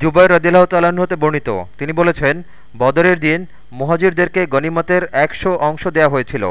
জুবাই রদিল্লাহ তাল্লাহ্ন হতে বর্ণিত। তিনি বলেছেন, বদরের দিন মুহাজিরদেরকে গনিমতের একশো অংশ দেয়া হয়েছিল।